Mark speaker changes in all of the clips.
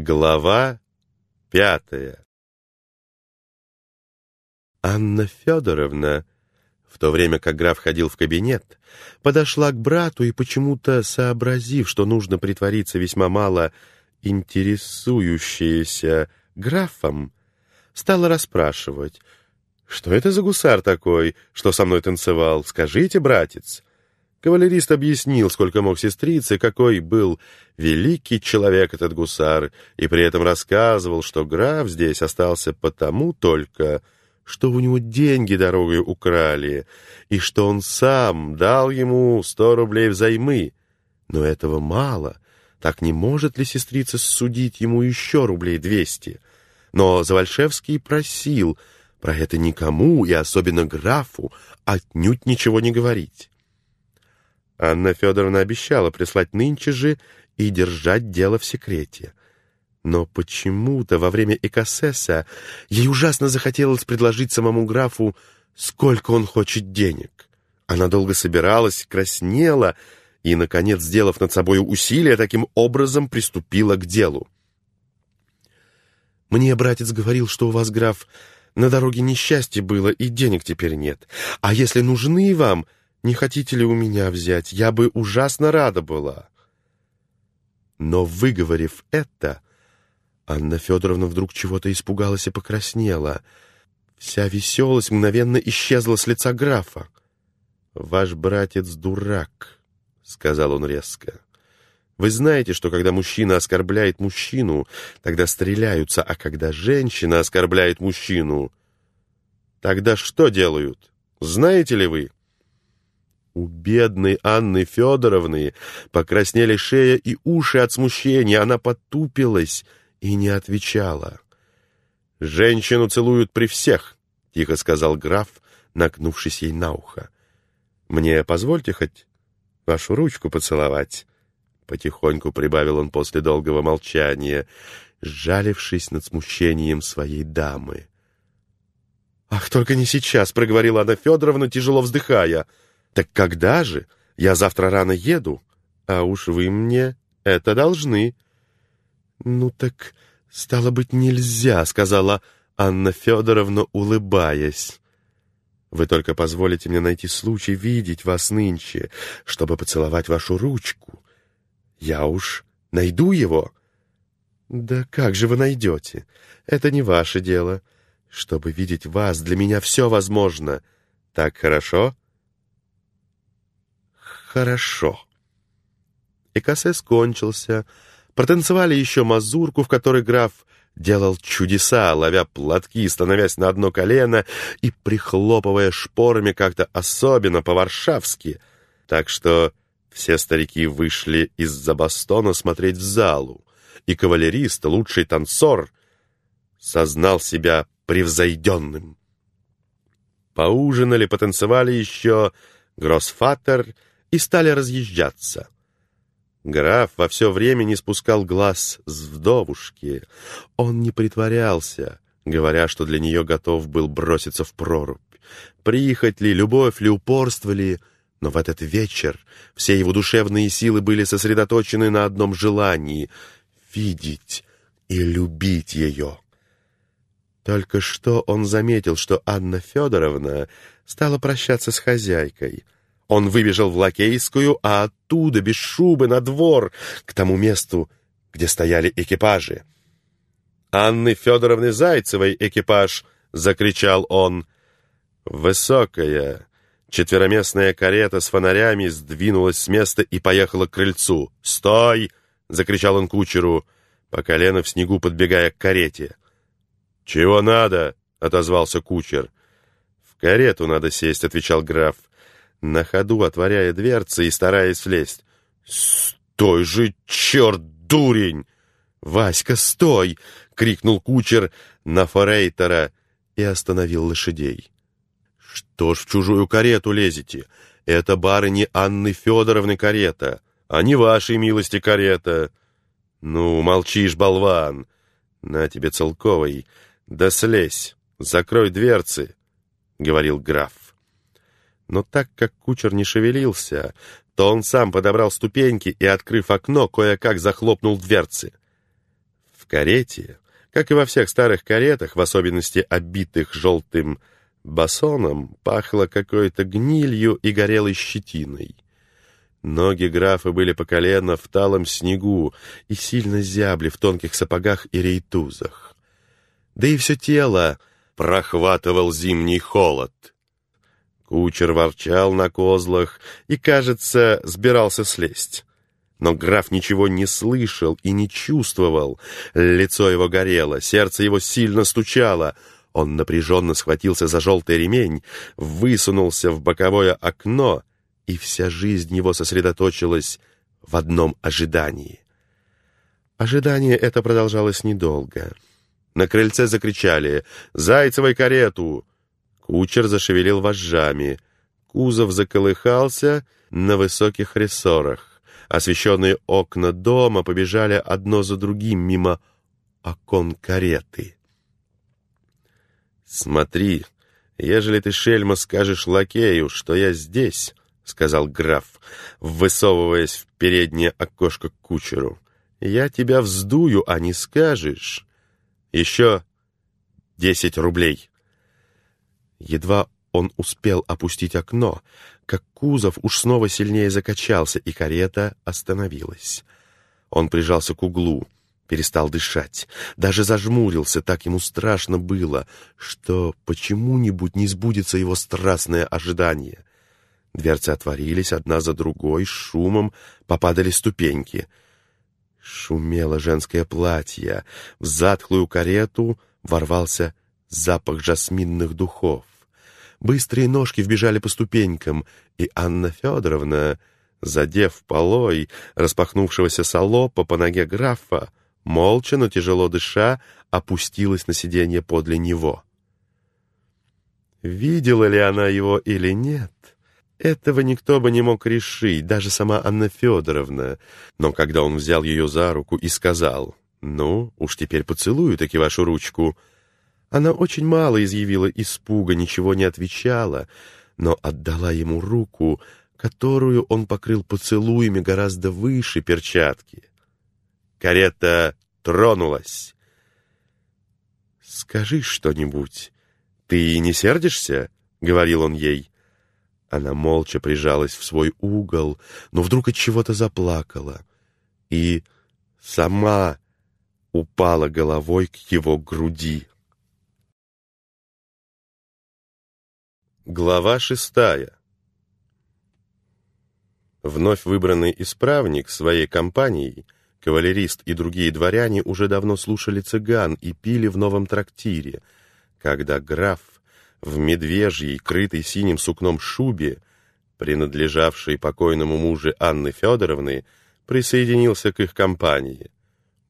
Speaker 1: Глава пятая Анна Федоровна, в то время как граф ходил в кабинет, подошла к брату и, почему-то сообразив, что нужно притвориться весьма мало интересующаяся графом, стала расспрашивать, «Что это за гусар такой, что со мной танцевал? Скажите, братец». Кавалерист объяснил, сколько мог сестрице, какой был великий человек этот гусар, и при этом рассказывал, что граф здесь остался потому только, что у него деньги дорогой украли, и что он сам дал ему сто рублей взаймы. Но этого мало. Так не может ли сестрица судить ему еще рублей двести? Но Завальшевский просил про это никому, и особенно графу, отнюдь ничего не говорить. Анна Федоровна обещала прислать нынче же и держать дело в секрете. Но почему-то во время экосеса ей ужасно захотелось предложить самому графу, сколько он хочет денег. Она долго собиралась, краснела и, наконец, сделав над собой усилие, таким образом приступила к делу. «Мне братец говорил, что у вас, граф, на дороге несчастье было и денег теперь нет. А если нужны вам, не хотите ли у меня взять? Я бы ужасно рада была». Но, выговорив это, Анна Федоровна вдруг чего-то испугалась и покраснела. Вся веселость мгновенно исчезла с лица графа. «Ваш братец дурак», — сказал он резко. «Вы знаете, что когда мужчина оскорбляет мужчину, тогда стреляются, а когда женщина оскорбляет мужчину, тогда что делают? Знаете ли вы?» У бедной Анны Федоровны покраснели шея и уши от смущения. Она потупилась и не отвечала. «Женщину целуют при всех», — тихо сказал граф, накнувшись ей на ухо. «Мне позвольте хоть вашу ручку поцеловать?» Потихоньку прибавил он после долгого молчания, сжалившись над смущением своей дамы. «Ах, только не сейчас!» — проговорила Анна Федоровна, тяжело вздыхая — «Так когда же? Я завтра рано еду, а уж вы мне это должны». «Ну так, стало быть, нельзя», — сказала Анна Федоровна, улыбаясь. «Вы только позволите мне найти случай видеть вас нынче, чтобы поцеловать вашу ручку. Я уж найду его». «Да как же вы найдете? Это не ваше дело. Чтобы видеть вас, для меня все возможно. Так хорошо?» Хорошо. Экосес кончился. Протанцевали еще мазурку, в которой граф делал чудеса, ловя платки, становясь на одно колено и прихлопывая шпорами как-то особенно по-варшавски. Так что все старики вышли из-за бастона смотреть в залу, и кавалерист, лучший танцор, сознал себя превзойденным. Поужинали, потанцевали еще Гроссфаттер — и стали разъезжаться. Граф во все время не спускал глаз с вдовушки. Он не притворялся, говоря, что для нее готов был броситься в прорубь. Приехать ли, любовь ли, упорство ли, но в этот вечер все его душевные силы были сосредоточены на одном желании — видеть и любить ее. Только что он заметил, что Анна Федоровна стала прощаться с хозяйкой — он выбежал в Лакейскую, а оттуда, без шубы, на двор, к тому месту, где стояли экипажи. «Анны Федоровны Зайцевой экипаж!» — закричал он. Высокая, четвероместная карета с фонарями сдвинулась с места и поехала к крыльцу. «Стой!» — закричал он кучеру, по колено в снегу подбегая к карете. «Чего надо?» — отозвался кучер. «В карету надо сесть», — отвечал граф на ходу отворяя дверцы и стараясь влезть. «Стой же, черт, дурень!» «Васька, стой!» — крикнул кучер на форейтера и остановил лошадей. «Что ж в чужую карету лезете? Это барыни Анны Федоровны карета, а не вашей милости карета. Ну, молчишь, болван! На тебе целковый, да слезь, закрой дверцы!» — говорил граф. Но так как кучер не шевелился, то он сам подобрал ступеньки и, открыв окно, кое-как захлопнул дверцы. В карете, как и во всех старых каретах, в особенности обитых желтым басоном, пахло какой-то гнилью и горелой щетиной. Ноги графа были по колено в талом снегу и сильно зябли в тонких сапогах и рейтузах. Да и все тело прохватывал зимний холод. Кучер ворчал на козлах и, кажется, сбирался слезть. Но граф ничего не слышал и не чувствовал. Лицо его горело, сердце его сильно стучало. Он напряженно схватился за желтый ремень, высунулся в боковое окно, и вся жизнь его сосредоточилась в одном ожидании. Ожидание это продолжалось недолго. На крыльце закричали «Зайцевой карету!» Кучер зашевелил вожжами. Кузов заколыхался на высоких рессорах. Освещенные окна дома побежали одно за другим мимо окон кареты. «Смотри, ежели ты, шельма, скажешь лакею, что я здесь», — сказал граф, высовываясь в переднее окошко к кучеру, — «я тебя вздую, а не скажешь. Еще десять рублей». Едва он успел опустить окно, как кузов уж снова сильнее закачался, и карета остановилась. Он прижался к углу, перестал дышать, даже зажмурился, так ему страшно было, что почему-нибудь не сбудется его страстное ожидание. Дверцы отворились одна за другой, с шумом попадали ступеньки. Шумело женское платье, в затхлую карету ворвался запах жасминных духов. Быстрые ножки вбежали по ступенькам, и Анна Федоровна, задев полой распахнувшегося салопа по ноге графа, молча, но тяжело дыша, опустилась на сиденье подле него. Видела ли она его или нет, этого никто бы не мог решить, даже сама Анна Федоровна. Но когда он взял ее за руку и сказал, «Ну, уж теперь поцелую таки вашу ручку», она очень мало изъявила испуга, ничего не отвечала, но отдала ему руку, которую он покрыл поцелуями гораздо выше перчатки. Карета тронулась. «Скажи что-нибудь. Ты не сердишься?» — говорил он ей. Она молча прижалась в свой угол, но вдруг от чего-то заплакала и сама упала головой к его груди. Глава шестая. Вновь выбранный исправник своей компанией, кавалерист и другие дворяне уже давно слушали цыган и пили в новом трактире, когда граф в медвежьей, крытой синим сукном шубе, принадлежавшей покойному мужу Анны Федоровны, присоединился к их компании.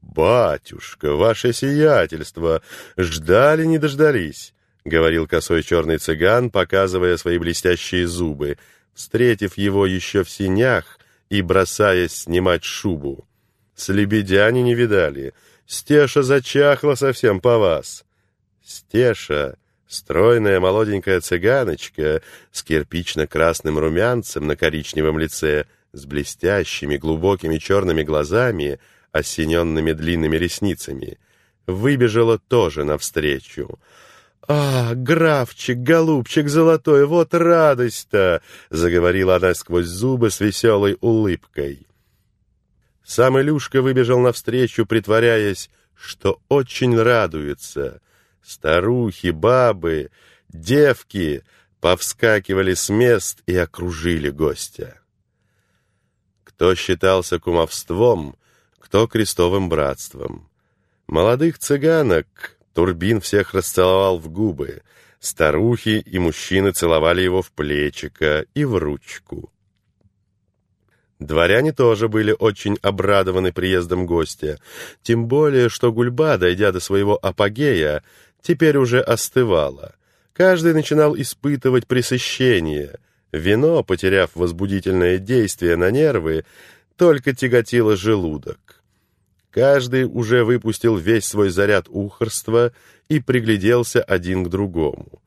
Speaker 1: «Батюшка, ваше сиятельство, ждали не дождались!» — говорил косой черный цыган, показывая свои блестящие зубы, встретив его еще в синях и бросаясь снимать шубу. «С лебедяни не видали. Стеша зачахла совсем по вас». Стеша, стройная молоденькая цыганочка с кирпично-красным румянцем на коричневом лице, с блестящими глубокими черными глазами, осененными длинными ресницами, выбежала тоже навстречу — «А, графчик, голубчик золотой, вот радость-то!» — заговорила она сквозь зубы с веселой улыбкой. Сам Илюшка выбежал навстречу, притворяясь, что очень радуется. Старухи, бабы, девки повскакивали с мест и окружили гостя. Кто считался кумовством, кто крестовым братством. Молодых цыганок Турбин всех расцеловал в губы. Старухи и мужчины целовали его в плечико и в ручку. Дворяне тоже были очень обрадованы приездом гостя, тем более, что гульба, дойдя до своего апогея, теперь уже остывала. Каждый начинал испытывать пресыщение. Вино, потеряв возбудительное действие на нервы, только тяготило желудок. Каждый уже выпустил весь свой заряд ухорства и пригляделся один к другому.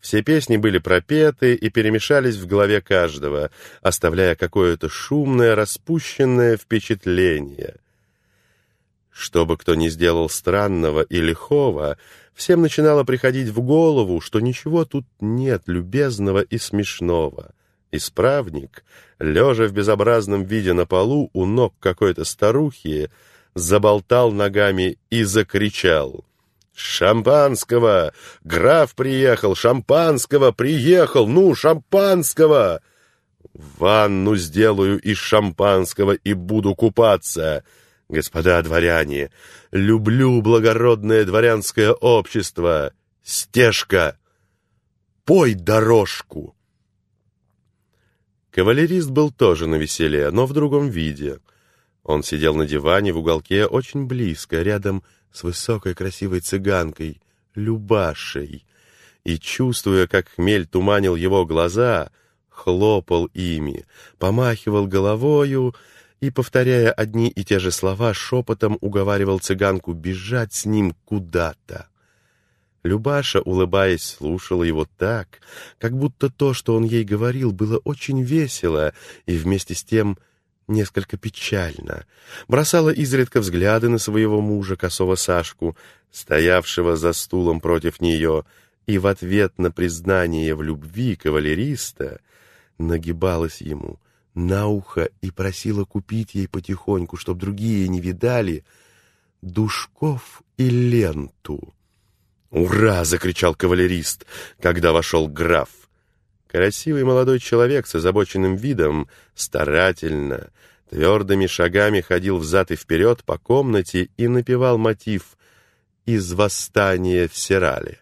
Speaker 1: Все песни были пропеты и перемешались в голове каждого, оставляя какое-то шумное, распущенное впечатление. Что бы кто ни сделал странного и лихого, всем начинало приходить в голову, что ничего тут нет любезного и смешного. Исправник, лежа в безобразном виде на полу у ног какой-то старухи, заболтал ногами и закричал. «Шампанского! Граф приехал! Шампанского приехал! Ну, шампанского!» «Ванну сделаю из шампанского и буду купаться!» «Господа дворяне, люблю благородное дворянское общество! Стежка! Пой дорожку!» Кавалерист был тоже на веселе, но в другом виде. Он сидел на диване в уголке очень близко, рядом с высокой красивой цыганкой, Любашей, и, чувствуя, как хмель туманил его глаза, хлопал ими, помахивал головою и, повторяя одни и те же слова, шепотом уговаривал цыганку бежать с ним куда-то. Любаша, улыбаясь, слушала его так, как будто то, что он ей говорил, было очень весело и вместе с тем несколько печально. Бросала изредка взгляды на своего мужа, косого Сашку, стоявшего за стулом против нее, и в ответ на признание в любви кавалериста нагибалась ему на ухо и просила купить ей потихоньку, чтоб другие не видали, душков и ленту. «Ура!» — закричал кавалерист, когда вошел граф. Красивый молодой человек с озабоченным видом, старательно, твердыми шагами ходил взад и вперед по комнате и напевал мотив из «Восстания в Сирале».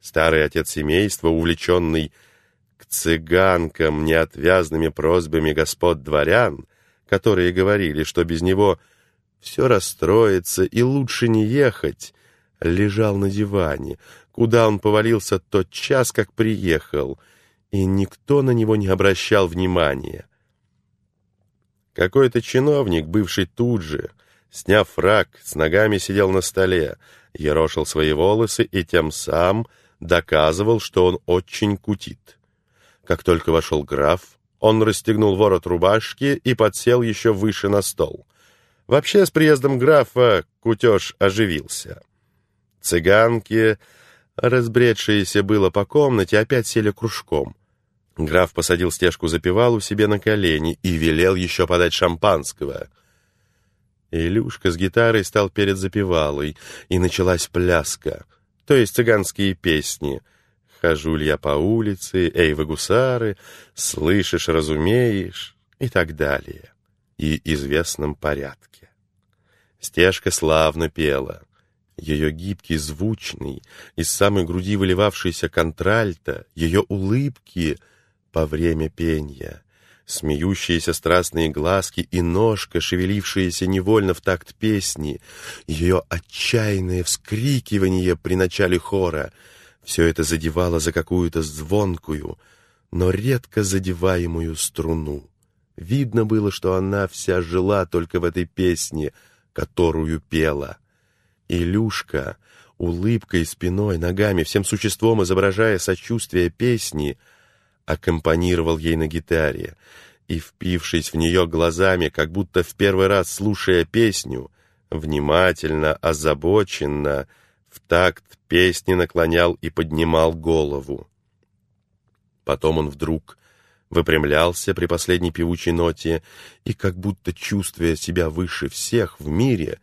Speaker 1: Старый отец семейства, увлеченный к цыганкам неотвязными просьбами господ дворян, которые говорили, что без него все расстроится и лучше не ехать, лежал на диване, куда он повалился тот час, как приехал, и никто на него не обращал внимания. Какой-то чиновник, бывший тут же, сняв фраг, с ногами сидел на столе, ерошил свои волосы и тем сам доказывал, что он очень кутит. Как только вошел граф, он расстегнул ворот рубашки и подсел еще выше на стол. Вообще, с приездом графа кутеж оживился. Цыганки, разбредшиеся было по комнате, опять сели кружком. Граф посадил стежку запивалу себе на колени и велел еще подать шампанского. Илюшка с гитарой стал перед запевалой, и началась пляска, то есть цыганские песни. «Хожу ли я по улице, эй, вы гусары, слышишь, разумеешь» и так далее, и известном порядке. Стежка славно пела. Ее гибкий, звучный, из самой груди выливавшийся контральто, ее улыбки по время пения, смеющиеся страстные глазки и ножка, шевелившиеся невольно в такт песни, ее отчаянное вскрикивание при начале хора — все это задевало за какую-то звонкую, но редко задеваемую струну. Видно было, что она вся жила только в этой песне, которую пела — Илюшка, улыбкой, спиной, ногами, всем существом изображая сочувствие песни, аккомпанировал ей на гитаре и, впившись в нее глазами, как будто в первый раз слушая песню, внимательно, озабоченно, в такт песни наклонял и поднимал голову. Потом он вдруг выпрямлялся при последней певучей ноте и, как будто чувствуя себя выше всех в мире,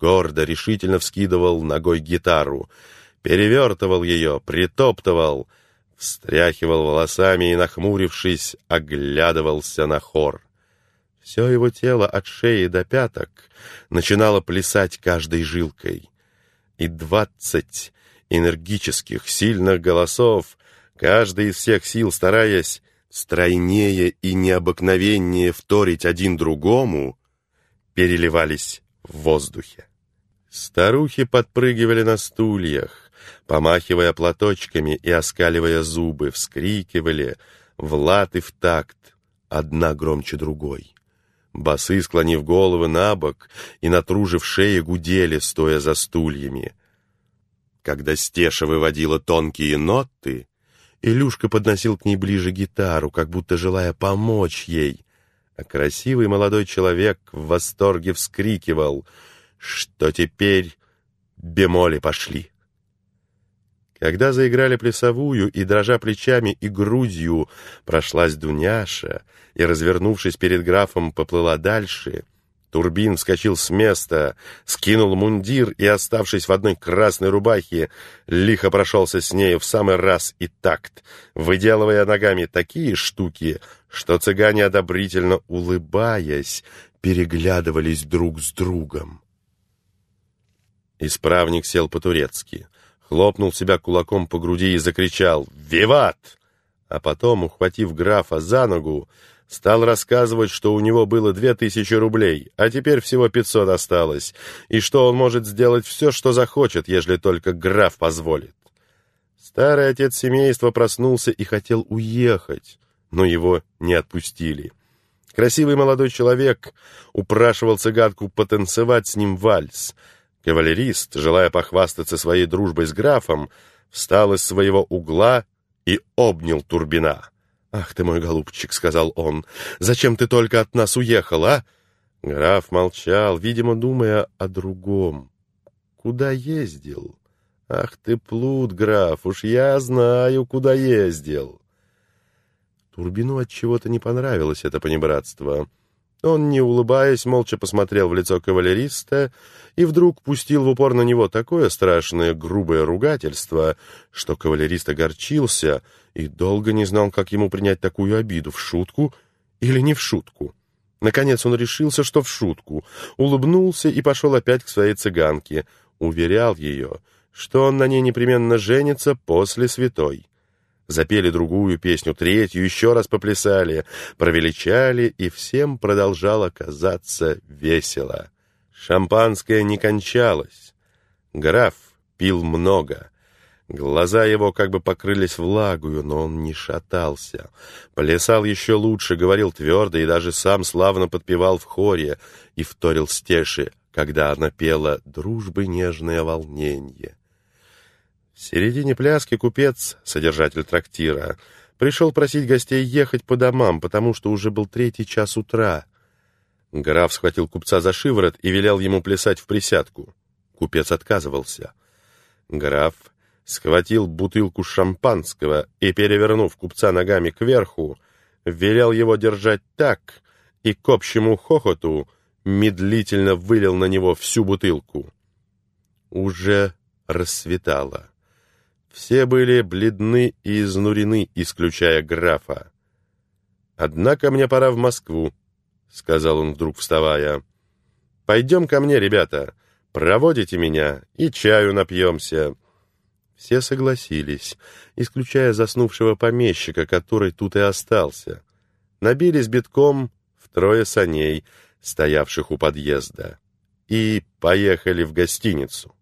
Speaker 1: гордо, решительно вскидывал ногой гитару, перевертывал ее, притоптывал, встряхивал волосами и, нахмурившись, оглядывался на хор. Все его тело от шеи до пяток начинало плясать каждой жилкой. И двадцать энергических, сильных голосов, каждый из всех сил стараясь стройнее и необыкновеннее вторить один другому, переливались в воздухе. Старухи подпрыгивали на стульях, помахивая платочками и оскаливая зубы, вскрикивали в лад и в такт, одна громче другой. Басы, склонив головы на бок и натружив шеи, гудели, стоя за стульями. Когда Стеша выводила тонкие ноты, Илюшка подносил к ней ближе гитару, как будто желая помочь ей, а красивый молодой человек в восторге вскрикивал — что теперь бемоли пошли. Когда заиграли плясовую, и, дрожа плечами и грудью, прошлась Дуняша, и, развернувшись перед графом, поплыла дальше, Турбин вскочил с места, скинул мундир и, оставшись в одной красной рубахе, лихо прошелся с нею в самый раз и такт, выделывая ногами такие штуки, что цыгане, одобрительно улыбаясь, переглядывались друг с другом. Исправник сел по-турецки, хлопнул себя кулаком по груди и закричал «Виват!», а потом, ухватив графа за ногу, Стал рассказывать, что у него было две тысячи рублей, а теперь всего пятьсот осталось, и что он может сделать все, что захочет, ежели только граф позволит. Старый отец семейства проснулся и хотел уехать, но его не отпустили. Красивый молодой человек упрашивал цыганку потанцевать с ним вальс. Кавалерист, желая похвастаться своей дружбой с графом, встал из своего угла и обнял Турбина. «Ах ты мой голубчик», — сказал он, — «зачем ты только от нас уехал, а?» Граф молчал, видимо, думая о другом. «Куда ездил?» «Ах ты плут, граф, уж я знаю, куда ездил!» Турбину от чего то не понравилось это понебратство. Он, не улыбаясь, молча посмотрел в лицо кавалериста и вдруг пустил в упор на него такое страшное грубое ругательство, что кавалерист огорчился и долго не знал, как ему принять такую обиду, в шутку или не в шутку. Наконец он решился, что в шутку, улыбнулся и пошел опять к своей цыганке, уверял ее, что он на ней непременно женится после святой. Запели другую песню, третью, еще раз поплясали, провеличали, и всем продолжало казаться весело. Шампанское не кончалось. Граф пил много. Глаза его как бы покрылись влагою, но он не шатался. Плясал еще лучше, говорил твердо и даже сам славно подпевал в хоре и вторил стеши, когда она пела «Дружбы нежное волнение». В середине пляски купец, содержатель трактира, пришел просить гостей ехать по домам, потому что уже был третий час утра. Граф схватил купца за шиворот и велел ему плясать в присядку. Купец отказывался. Граф схватил бутылку шампанского и, перевернув купца ногами кверху, велел его держать так и к общему хохоту медлительно вылил на него всю бутылку. Уже рассветало. Все были бледны и изнурены, исключая графа. «Однако мне пора в Москву», — сказал он вдруг, вставая. «Пойдем ко мне, ребята, проводите меня и чаю напьемся». Все согласились, исключая заснувшего помещика, который тут и остался. Набились битком в трое саней, стоявших у подъезда, и поехали в гостиницу.